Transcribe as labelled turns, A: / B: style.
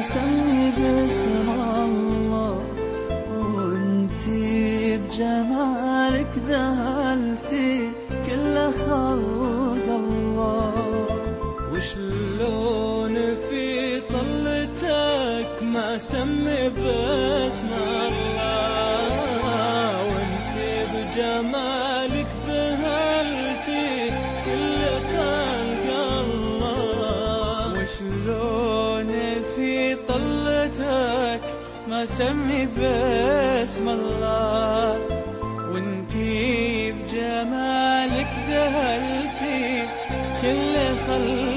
A: عسى باسم الله وانتي بجمالك ذهلتي كل خلق الله.
B: وشلون في طلتك ما سمي
A: بك واسمي باسم الله. وانتي بجمالك ذهلتي كل خلق